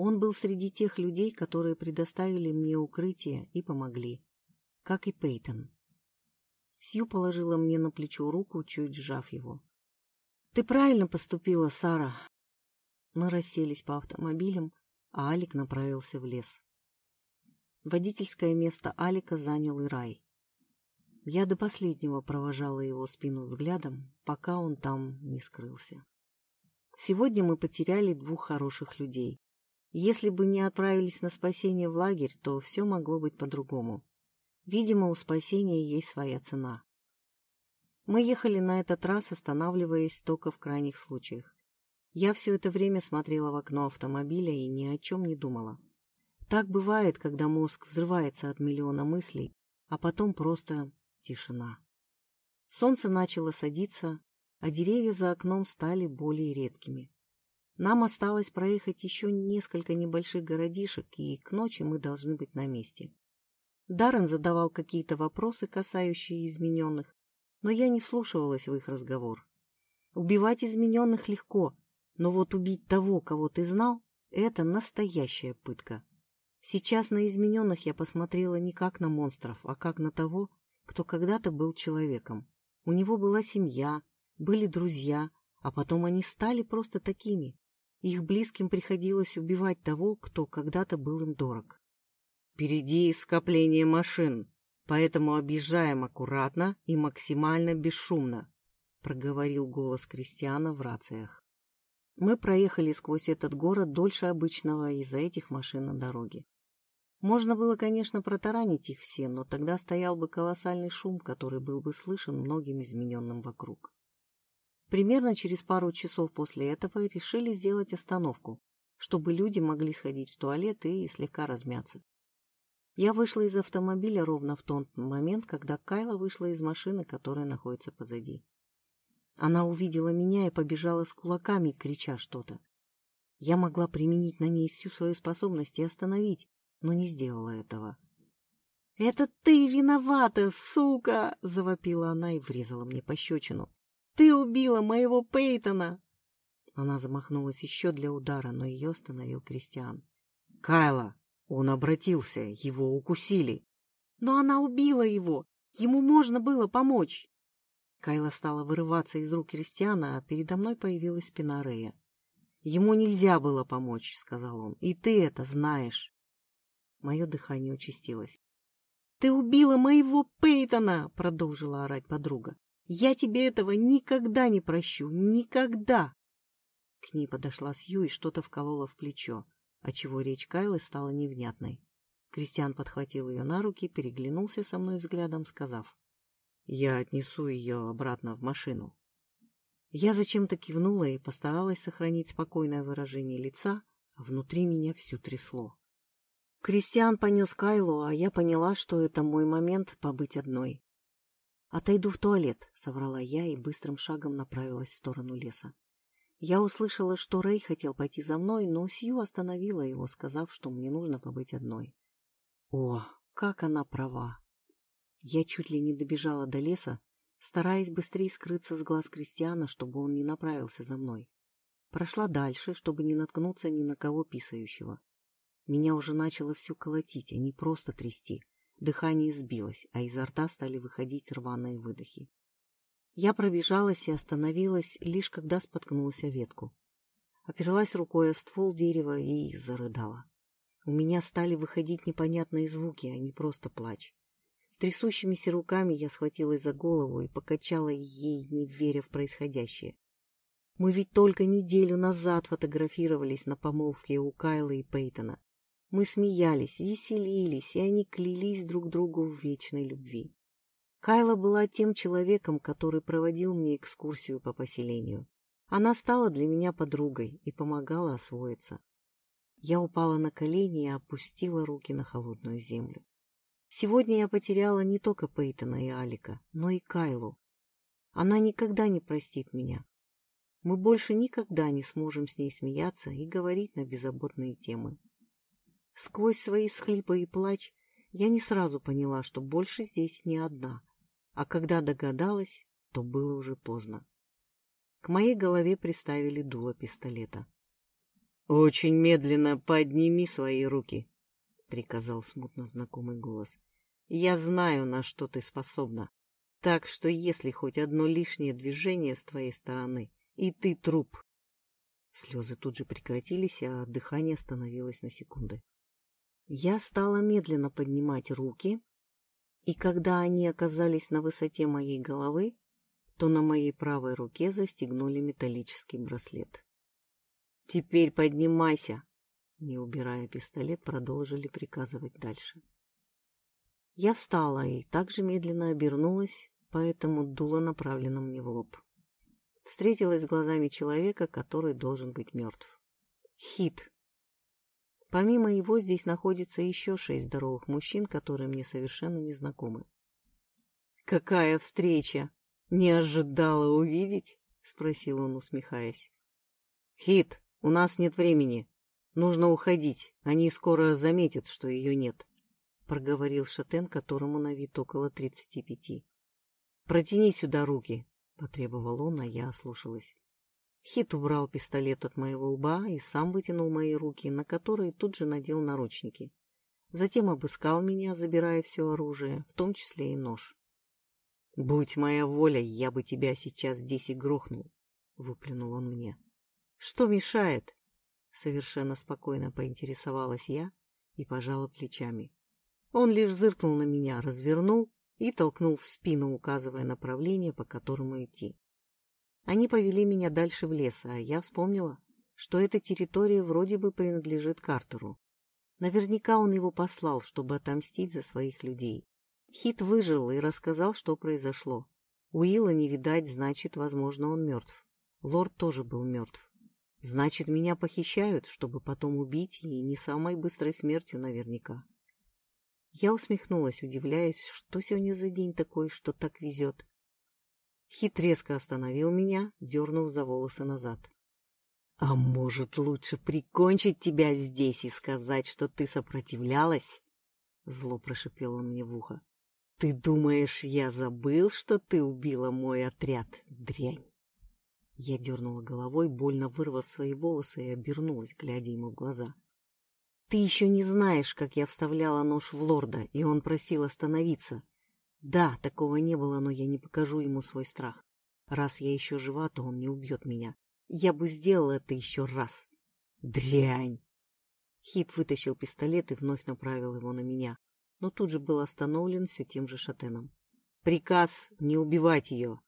Speaker 1: Он был среди тех людей, которые предоставили мне укрытие и помогли. Как и Пейтон. Сью положила мне на плечо руку, чуть сжав его. «Ты правильно поступила, Сара». Мы расселись по автомобилям, а Алик направился в лес. Водительское место Алика занял и рай. Я до последнего провожала его спину взглядом, пока он там не скрылся. Сегодня мы потеряли двух хороших людей. Если бы не отправились на спасение в лагерь, то все могло быть по-другому. Видимо, у спасения есть своя цена. Мы ехали на этот раз, останавливаясь только в крайних случаях. Я все это время смотрела в окно автомобиля и ни о чем не думала. Так бывает, когда мозг взрывается от миллиона мыслей, а потом просто тишина. Солнце начало садиться, а деревья за окном стали более редкими. Нам осталось проехать еще несколько небольших городишек, и к ночи мы должны быть на месте. Даррен задавал какие-то вопросы, касающие измененных, но я не вслушивалась в их разговор. Убивать измененных легко, но вот убить того, кого ты знал, это настоящая пытка. Сейчас на измененных я посмотрела не как на монстров, а как на того, кто когда-то был человеком. У него была семья, были друзья, а потом они стали просто такими, их близким приходилось убивать того, кто когда-то был им дорог. Впереди скопление машин, поэтому объезжаем аккуратно и максимально бесшумно, проговорил голос Кристиана в рациях. Мы проехали сквозь этот город дольше обычного из-за этих машин на дороге. Можно было, конечно, протаранить их все, но тогда стоял бы колоссальный шум, который был бы слышен многим измененным вокруг. Примерно через пару часов после этого решили сделать остановку, чтобы люди могли сходить в туалет и слегка размяться. Я вышла из автомобиля ровно в тот момент, когда Кайла вышла из машины, которая находится позади. Она увидела меня и побежала с кулаками, крича что-то. Я могла применить на ней всю свою способность и остановить, но не сделала этого. «Это ты виновата, сука!» — завопила она и врезала мне пощечину. «Ты убила моего Пейтона!» Она замахнулась еще для удара, но ее остановил Кристиан. «Кайла! Он обратился, его укусили!» «Но она убила его! Ему можно было помочь!» Кайла стала вырываться из рук Кристиана, а передо мной появилась спина Рея. «Ему нельзя было помочь», — сказал он, — «и ты это знаешь». Мое дыхание участилось. «Ты убила моего Пейтона!» — продолжила орать подруга. «Я тебе этого никогда не прощу! Никогда!» К ней подошла Сью и что-то вколола в плечо, отчего речь Кайлы стала невнятной. Кристиан подхватил ее на руки, переглянулся со мной взглядом, сказав, «Я отнесу ее обратно в машину». Я зачем-то кивнула и постаралась сохранить спокойное выражение лица, а внутри меня всю трясло. Кристиан понес Кайлу, а я поняла, что это мой момент побыть одной. «Отойду в туалет», — соврала я и быстрым шагом направилась в сторону леса. Я услышала, что Рэй хотел пойти за мной, но Сью остановила его, сказав, что мне нужно побыть одной. О, как она права! Я чуть ли не добежала до леса, стараясь быстрее скрыться с глаз Кристиана, чтобы он не направился за мной. Прошла дальше, чтобы не наткнуться ни на кого писающего. Меня уже начало все колотить, а не просто трясти. Дыхание сбилось, а изо рта стали выходить рваные выдохи. Я пробежалась и остановилась, лишь когда споткнулась о ветку. Оперлась рукой о ствол дерева и зарыдала. У меня стали выходить непонятные звуки, а не просто плач. Трясущимися руками я схватилась за голову и покачала ей, не веря в происходящее. Мы ведь только неделю назад фотографировались на помолвке у Кайла и Пейтона. Мы смеялись, веселились, и они клялись друг другу в вечной любви. Кайла была тем человеком, который проводил мне экскурсию по поселению. Она стала для меня подругой и помогала освоиться. Я упала на колени и опустила руки на холодную землю. Сегодня я потеряла не только Пейтона и Алика, но и Кайлу. Она никогда не простит меня. Мы больше никогда не сможем с ней смеяться и говорить на беззаботные темы. Сквозь свои схлипы и плач я не сразу поняла, что больше здесь не одна, а когда догадалась, то было уже поздно. К моей голове приставили дуло пистолета. — Очень медленно подними свои руки, — приказал смутно знакомый голос. — Я знаю, на что ты способна. Так что если хоть одно лишнее движение с твоей стороны, и ты труп. Слезы тут же прекратились, а дыхание остановилось на секунды. Я стала медленно поднимать руки, и когда они оказались на высоте моей головы, то на моей правой руке застегнули металлический браслет. «Теперь поднимайся!» Не убирая пистолет, продолжили приказывать дальше. Я встала и также медленно обернулась, поэтому дуло направлено мне в лоб. Встретилась глазами человека, который должен быть мертв. Хит, Помимо его здесь находится еще шесть здоровых мужчин, которые мне совершенно не знакомы. «Какая встреча! Не ожидала увидеть?» — спросил он, усмехаясь. «Хит, у нас нет времени. Нужно уходить. Они скоро заметят, что ее нет», — проговорил Шатен, которому на вид около тридцати пяти. «Протяни сюда руки», — потребовал он, а я ослушалась. Хит убрал пистолет от моего лба и сам вытянул мои руки, на которые тут же надел наручники. Затем обыскал меня, забирая все оружие, в том числе и нож. — Будь моя воля, я бы тебя сейчас здесь и грохнул, — выплюнул он мне. — Что мешает? — совершенно спокойно поинтересовалась я и пожала плечами. Он лишь зыркнул на меня, развернул и толкнул в спину, указывая направление, по которому идти. Они повели меня дальше в лес, а я вспомнила, что эта территория вроде бы принадлежит Картеру. Наверняка он его послал, чтобы отомстить за своих людей. Хит выжил и рассказал, что произошло. Уилла не видать, значит, возможно, он мертв. Лорд тоже был мертв. Значит, меня похищают, чтобы потом убить, и не самой быстрой смертью наверняка. Я усмехнулась, удивляясь, что сегодня за день такой, что так везет. Хит резко остановил меня, дернув за волосы назад. — А может, лучше прикончить тебя здесь и сказать, что ты сопротивлялась? — зло прошипел он мне в ухо. «Ты думаешь, я забыл, что ты убила мой отряд, дрянь?» Я дернула головой, больно вырвав свои волосы, и обернулась, глядя ему в глаза. «Ты еще не знаешь, как я вставляла нож в лорда, и он просил остановиться. Да, такого не было, но я не покажу ему свой страх. Раз я еще жива, то он не убьет меня. Я бы сделала это еще раз. Дрянь!» Хит вытащил пистолет и вновь направил его на меня, но тут же был остановлен все тем же шатеном. «Приказ не убивать ее!»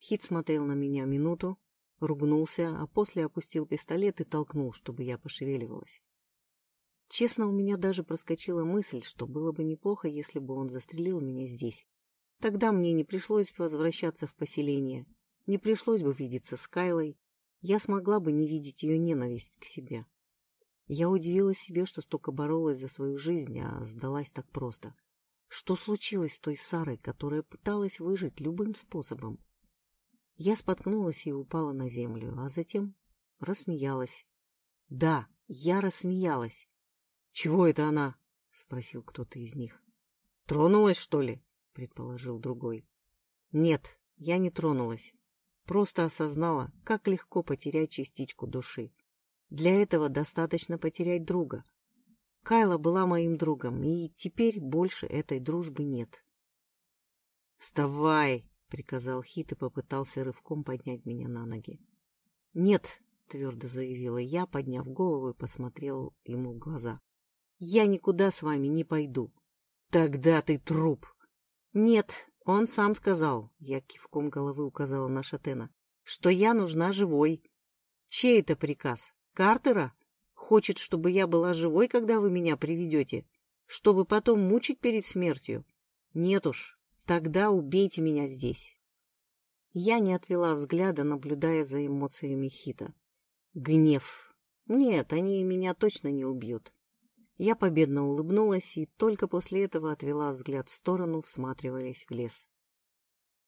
Speaker 1: Хит смотрел на меня минуту, ругнулся, а после опустил пистолет и толкнул, чтобы я пошевеливалась. Честно, у меня даже проскочила мысль, что было бы неплохо, если бы он застрелил меня здесь. Тогда мне не пришлось бы возвращаться в поселение, не пришлось бы видеться с Кайлой, я смогла бы не видеть ее ненависть к себе. Я удивилась себе, что столько боролась за свою жизнь, а сдалась так просто. Что случилось с той Сарой, которая пыталась выжить любым способом? Я споткнулась и упала на землю, а затем рассмеялась. Да, я рассмеялась. — Чего это она? — спросил кто-то из них. — Тронулась, что ли? — предположил другой. — Нет, я не тронулась. Просто осознала, как легко потерять частичку души. Для этого достаточно потерять друга. Кайла была моим другом, и теперь больше этой дружбы нет. «Вставай!» — приказал Хит и попытался рывком поднять меня на ноги. «Нет!» — твердо заявила я, подняв голову и посмотрел ему в глаза. «Я никуда с вами не пойду». «Тогда ты труп!» «Нет, он сам сказал», — я кивком головы указала на Шатена, — «что я нужна живой». «Чей это приказ?» Картера? Хочет, чтобы я была живой, когда вы меня приведете? Чтобы потом мучить перед смертью? Нет уж, тогда убейте меня здесь. Я не отвела взгляда, наблюдая за эмоциями Хита. Гнев. Нет, они меня точно не убьют. Я победно улыбнулась и только после этого отвела взгляд в сторону, всматриваясь в лес.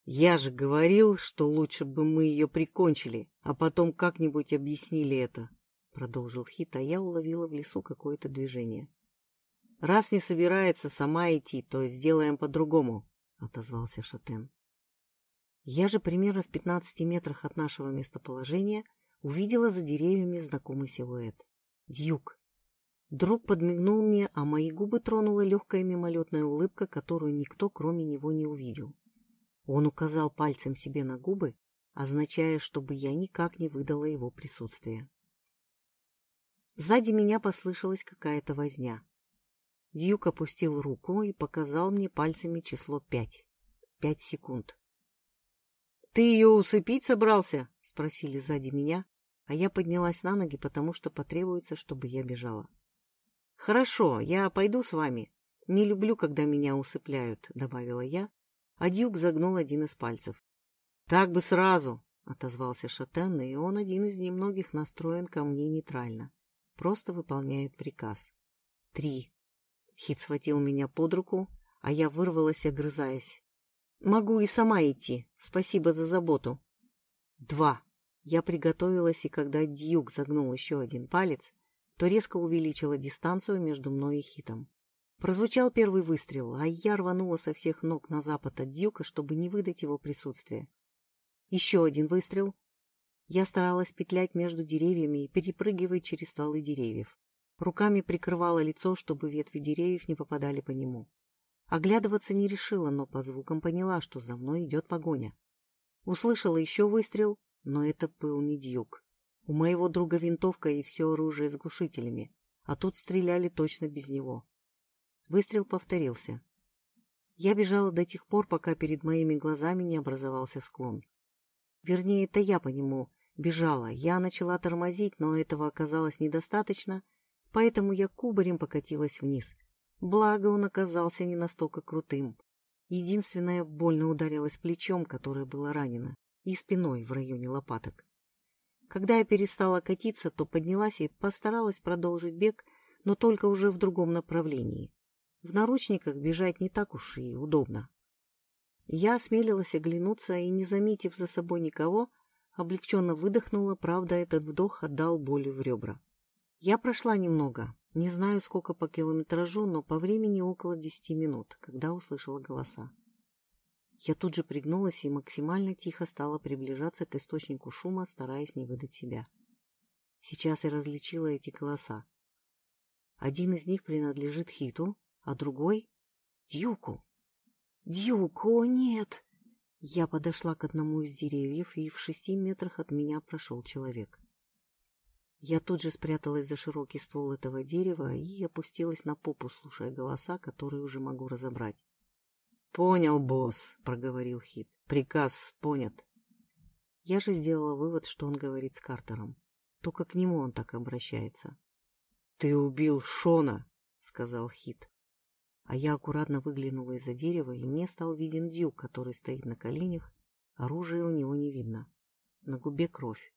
Speaker 1: «Я же говорил, что лучше бы мы ее прикончили, а потом как-нибудь объяснили это», — продолжил Хит, а я уловила в лесу какое-то движение. — Раз не собирается сама идти, то сделаем по-другому, — отозвался Шатен. Я же примерно в пятнадцати метрах от нашего местоположения увидела за деревьями знакомый силуэт. Дьюк. Друг подмигнул мне, а мои губы тронула легкая мимолетная улыбка, которую никто, кроме него, не увидел. Он указал пальцем себе на губы, означая, чтобы я никак не выдала его присутствие. Сзади меня послышалась какая-то возня. Дьюк опустил руку и показал мне пальцами число пять. Пять секунд. — Ты ее усыпить собрался? — спросили сзади меня, а я поднялась на ноги, потому что потребуется, чтобы я бежала. — Хорошо, я пойду с вами. Не люблю, когда меня усыпляют, — добавила я, а Дьюк загнул один из пальцев. — Так бы сразу, — отозвался Шатен, и он один из немногих настроен ко мне нейтрально просто выполняет приказ. Три. Хит схватил меня под руку, а я вырвалась, огрызаясь. Могу и сама идти. Спасибо за заботу. Два. Я приготовилась, и когда Дьюк загнул еще один палец, то резко увеличила дистанцию между мной и Хитом. Прозвучал первый выстрел, а я рванула со всех ног на запад от Дьюка, чтобы не выдать его присутствие. Еще один выстрел, я старалась петлять между деревьями и перепрыгивать через стволы деревьев. Руками прикрывала лицо, чтобы ветви деревьев не попадали по нему. Оглядываться не решила, но по звукам поняла, что за мной идет погоня. Услышала еще выстрел, но это был не дьюк. У моего друга винтовка и все оружие с глушителями, а тут стреляли точно без него. Выстрел повторился. Я бежала до тех пор, пока перед моими глазами не образовался склон. Вернее, это я по нему Бежала. Я начала тормозить, но этого оказалось недостаточно, поэтому я кубарем покатилась вниз. Благо он оказался не настолько крутым. Единственное, больно ударилась плечом, которое было ранено, и спиной в районе лопаток. Когда я перестала катиться, то поднялась и постаралась продолжить бег, но только уже в другом направлении. В наручниках бежать не так уж и удобно. Я осмелилась оглянуться и, не заметив за собой никого, Облегченно выдохнула, правда, этот вдох отдал болью в ребра. Я прошла немного, Не знаю, сколько по километражу, но по времени около десяти минут, когда услышала голоса. Я тут же пригнулась и максимально тихо стала приближаться к источнику шума, стараясь не выдать себя. Сейчас я различила эти голоса. Один из них принадлежит Хиту, а другой — Дьюку. Дьюк, о нет! Я подошла к одному из деревьев, и в шести метрах от меня прошел человек. Я тут же спряталась за широкий ствол этого дерева и опустилась на попу, слушая голоса, которые уже могу разобрать. — Понял, босс, — проговорил Хит. — Приказ понят. Я же сделала вывод, что он говорит с Картером. Только к нему он так обращается. — Ты убил Шона, — сказал Хит. А я аккуратно выглянула из-за дерева, и мне стал виден Дюк, который стоит на коленях. Оружия у него не видно. На губе кровь.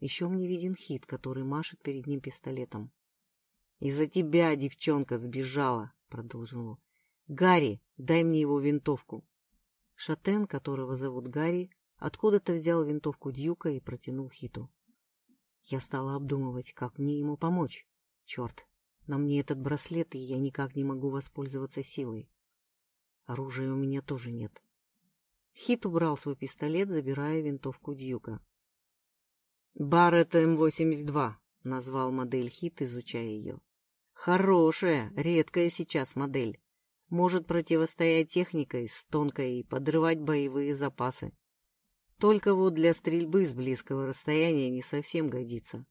Speaker 1: Еще мне виден Хит, который машет перед ним пистолетом. — Из-за тебя девчонка сбежала, — продолжил он. — Гарри, дай мне его винтовку. Шатен, которого зовут Гарри, откуда-то взял винтовку Дьюка и протянул Хиту. Я стала обдумывать, как мне ему помочь. Черт, на мне этот браслет, и я никак не могу воспользоваться силой. Оружия у меня тоже нет. Хит убрал свой пистолет, забирая винтовку Дьюка. «Барретт М-82», — назвал модель Хит, изучая ее. «Хорошая, редкая сейчас модель. Может противостоять техникой с тонкой и подрывать боевые запасы. Только вот для стрельбы с близкого расстояния не совсем годится».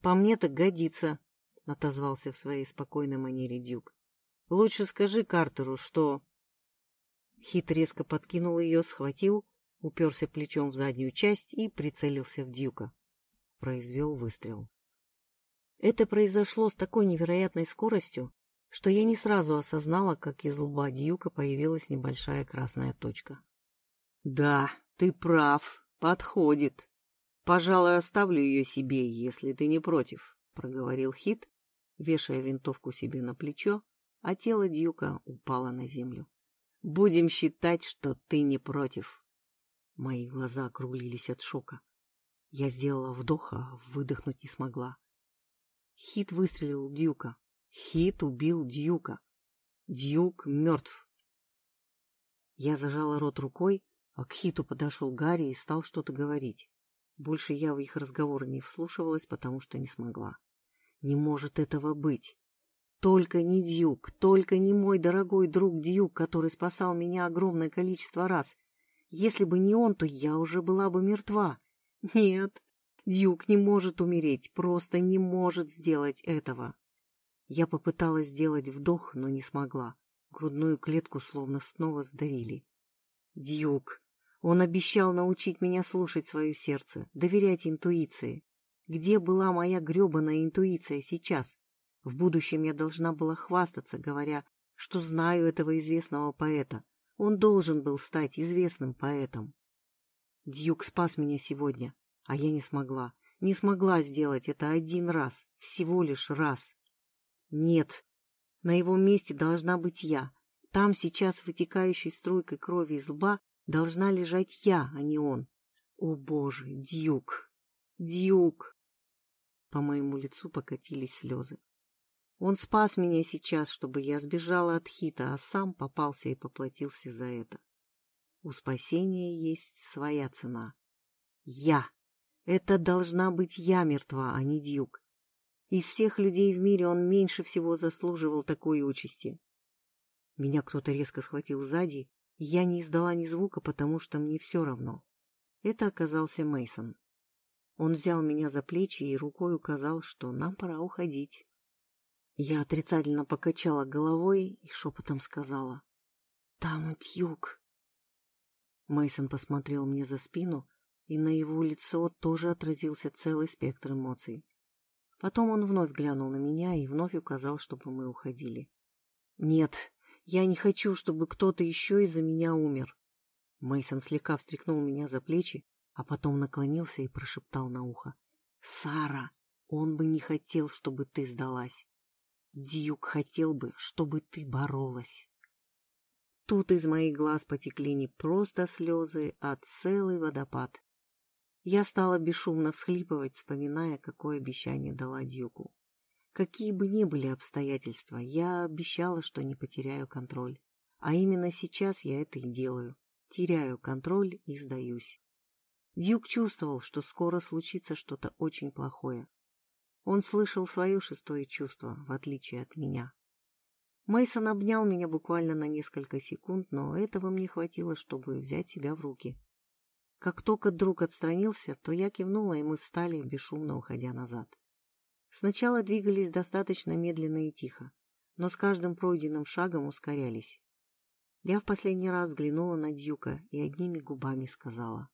Speaker 1: «По мне так годится», — отозвался в своей спокойной манере Дюк. — Лучше скажи Картеру, что... Хит резко подкинул ее, схватил, уперся плечом в заднюю часть и прицелился в Дюка. Произвел выстрел. Это произошло с такой невероятной скоростью, что я не сразу осознала, как из лба Дьюка появилась небольшая красная точка. — Да, ты прав, подходит. Пожалуй, оставлю ее себе, если ты не против, — проговорил Хит, вешая винтовку себе на плечо, а тело Дьюка упало на землю. «Будем считать, что ты не против». Мои глаза округлились от шока. Я сделала вдох, а выдохнуть не смогла. Хит выстрелил Дьюка. Хит убил Дьюка. Дьюк мертв. Я зажала рот рукой, а к Хиту подошел Гарри и стал что-то говорить. Больше я в их разговор не вслушивалась, потому что не смогла. Не может этого быть. Только не Дьюк, только не мой дорогой друг Дьюк, который спасал меня огромное количество раз. Если бы не он, то я уже была бы мертва. Нет, Дьюк не может умереть, просто не может сделать этого. Я попыталась сделать вдох, но не смогла. Грудную клетку словно снова сдавили. Дьюк. Он обещал научить меня слушать свое сердце, доверять интуиции. Где была моя гребаная интуиция сейчас? В будущем я должна была хвастаться, говоря, что знаю этого известного поэта. Он должен был стать известным поэтом. Дьюк спас меня сегодня, а я не смогла. Не смогла сделать это один раз, всего лишь раз. Нет, на его месте должна быть я. Там сейчас вытекающей струйкой крови из лба должна лежать я, а не он. О, Боже, Дьюк! Дьюк! По моему лицу покатились слезы. Он спас меня сейчас, чтобы я сбежала от Хита, а сам попался и поплатился за это. У спасения есть своя цена. Я! Это должна быть я мертва, а не Дьюк. Из всех людей в мире он меньше всего заслуживал такой участи. Меня кто-то резко схватил сзади, и я не издала ни звука, потому что мне все равно. Это оказался Мейсон. Он взял меня за плечи и рукой указал, что нам пора уходить. Я отрицательно покачала головой и шепотом сказала. — Там Тьюк. Мейсон посмотрел мне за спину, и на его лицо тоже отразился целый спектр эмоций. Потом он вновь глянул на меня и вновь указал, чтобы мы уходили. — Нет, я не хочу, чтобы кто-то еще из-за меня умер. Мейсон слегка встряхнул меня за плечи, а потом наклонился и прошептал на ухо. «Сара, он бы не хотел, чтобы ты сдалась. Дьюк хотел бы, чтобы ты боролась». Тут из моих глаз потекли не просто слезы, а целый водопад. Я стала бесшумно всхлипывать, вспоминая, какое обещание дала Дьюку. Какие бы ни были обстоятельства, я обещала, что не потеряю контроль. А именно сейчас я это и делаю. Теряю контроль и сдаюсь. Дюк чувствовал, что скоро случится что-то очень плохое. Он слышал свое шестое чувство, в отличие от меня. Мейсон обнял меня буквально на несколько секунд, но этого мне хватило, чтобы взять себя в руки. Как только друг отстранился, то я кивнула, и мы встали, бесшумно уходя назад. Сначала двигались достаточно медленно и тихо, но с каждым пройденным шагом ускорялись. Я в последний раз взглянула на Дьюка и одними губами сказала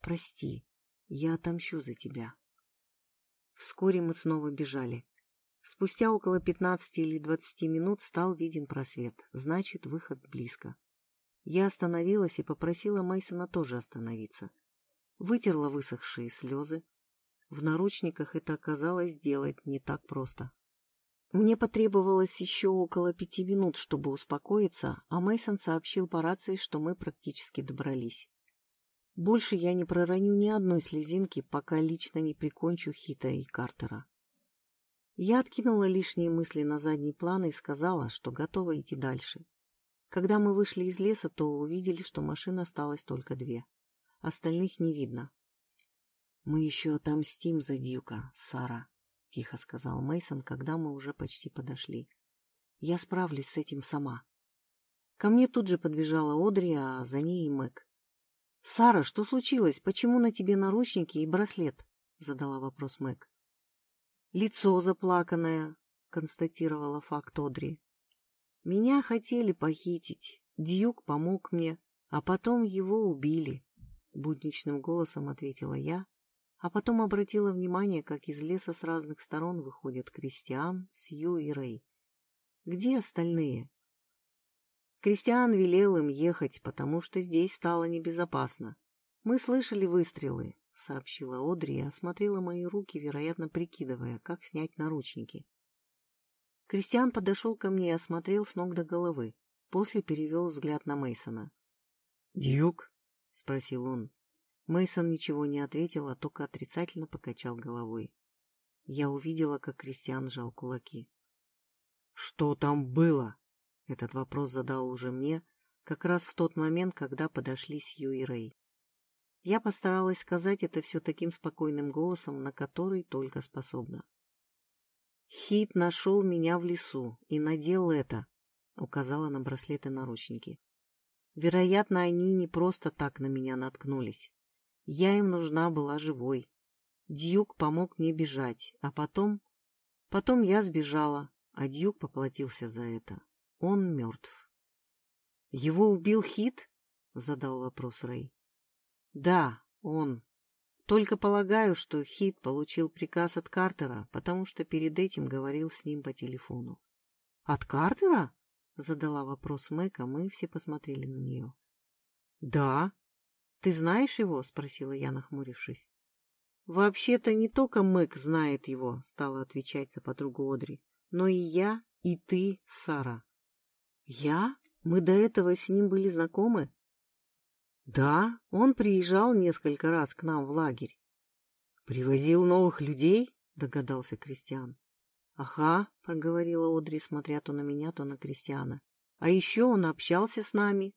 Speaker 1: «Прости, я отомщу за тебя». Вскоре мы снова бежали. Спустя около пятнадцати или двадцати минут стал виден просвет, значит, выход близко. Я остановилась и попросила Мейсона тоже остановиться. Вытерла высохшие слезы, в наручниках это оказалось сделать не так просто. Мне потребовалось еще около пяти минут, чтобы успокоиться, а Мейсон сообщил по рации, что мы практически добрались. Больше я не пророню ни одной слезинки, пока лично не прикончу Хита и Картера. Я откинула лишние мысли на задний план и сказала, что готова идти дальше. Когда мы вышли из леса, то увидели, что машин осталось только две. Остальных не видно. «Мы еще отомстим за Дьюка, Сара», — тихо сказал Мейсон, когда мы уже почти подошли. «Я справлюсь с этим сама». Ко мне тут же подбежала Одри, а за ней и Мэг. «Сара, что случилось? Почему на тебе наручники и браслет?» — задала вопрос Мэг. «Лицо заплаканное», — констатировала факт Одри. «Меня хотели похитить. Дьюк помог мне, а потом его убили», — будничным голосом ответила я, а потом обратила внимание, как из леса с разных сторон выходят Кристиан, Сью и Рэй. Где остальные? Кристиан велел им ехать, потому что здесь стало небезопасно. Мы слышали выстрелы, сообщила Одри и осмотрела мои руки, вероятно, прикидывая, как снять наручники. Кристиан подошел ко мне и осмотрел с ног до головы, после перевел взгляд на Мейсона. Дьюк? спросил он. Мейсон ничего не ответил, а только отрицательно покачал головой. Я увидела, как Кристиан сжал кулаки. «Что там было?» Этот вопрос задал уже мне, как раз в тот момент, когда подошли Сью и Рэй. Я постаралась сказать это все таким спокойным голосом, на который только способна. «Хит нашел меня в лесу и надел это», — указала на браслеты наручники. «Вероятно, они не просто так на меня наткнулись. Я им нужна была живой. Дьюк помог мне бежать, а потом... Потом я сбежала, а Дьюк поплатился за это. Он мертв. — Его убил Хит? — задал вопрос Рэй. — Да, он. Только полагаю, что Хит получил приказ от Картера, потому что перед этим говорил с ним по телефону. — От Картера? — задала вопрос Мэг, а мы все посмотрели на нее. — Да, «Ты знаешь его?» — спросила я, нахмурившись. «Вообще-то не только Мэг знает его», — стала отвечать за подругу Одри, «но и я, и ты, Сара». «Я? Мы до этого с ним были знакомы?» «Да, он приезжал несколько раз к нам в лагерь». «Привозил новых людей?» — догадался Кристиан. «Ага», — проговорила Одри, смотря то на меня, то на Кристиана. «А еще он общался с нами,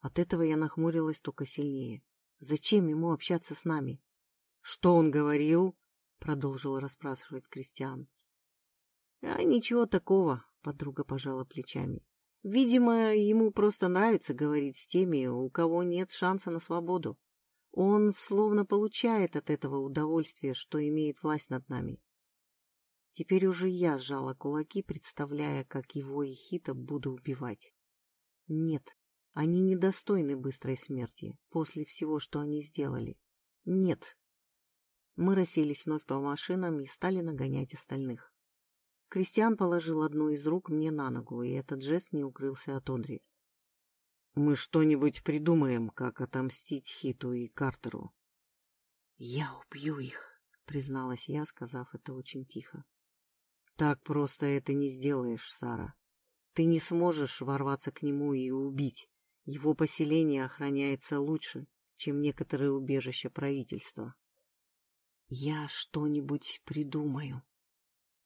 Speaker 1: от этого я нахмурилась только сильнее. Зачем ему общаться с нами? — Что он говорил? — продолжил расспрашивать Кристиан. — А ничего такого, — подруга пожала плечами. Видимо, ему просто нравится говорить с теми, у кого нет шанса на свободу. Он словно получает от этого удовольствие, что имеет власть над нами. Теперь уже я сжала кулаки, представляя, как его и Хита буду убивать. Нет, они недостойны быстрой смерти после всего, что они сделали. Нет. Мы расселись вновь по машинам и стали нагонять остальных. Кристиан положил одну из рук мне на ногу, и этот жест не укрылся от Одри. «Мы что-нибудь придумаем, как отомстить Хиту и Картеру». «Я убью их», — призналась я, сказав это очень тихо. «Так просто это не сделаешь, Сара. Ты не сможешь ворваться к нему и убить. Его поселение охраняется лучше, чем некоторые убежища правительства. «Я что-нибудь придумаю»,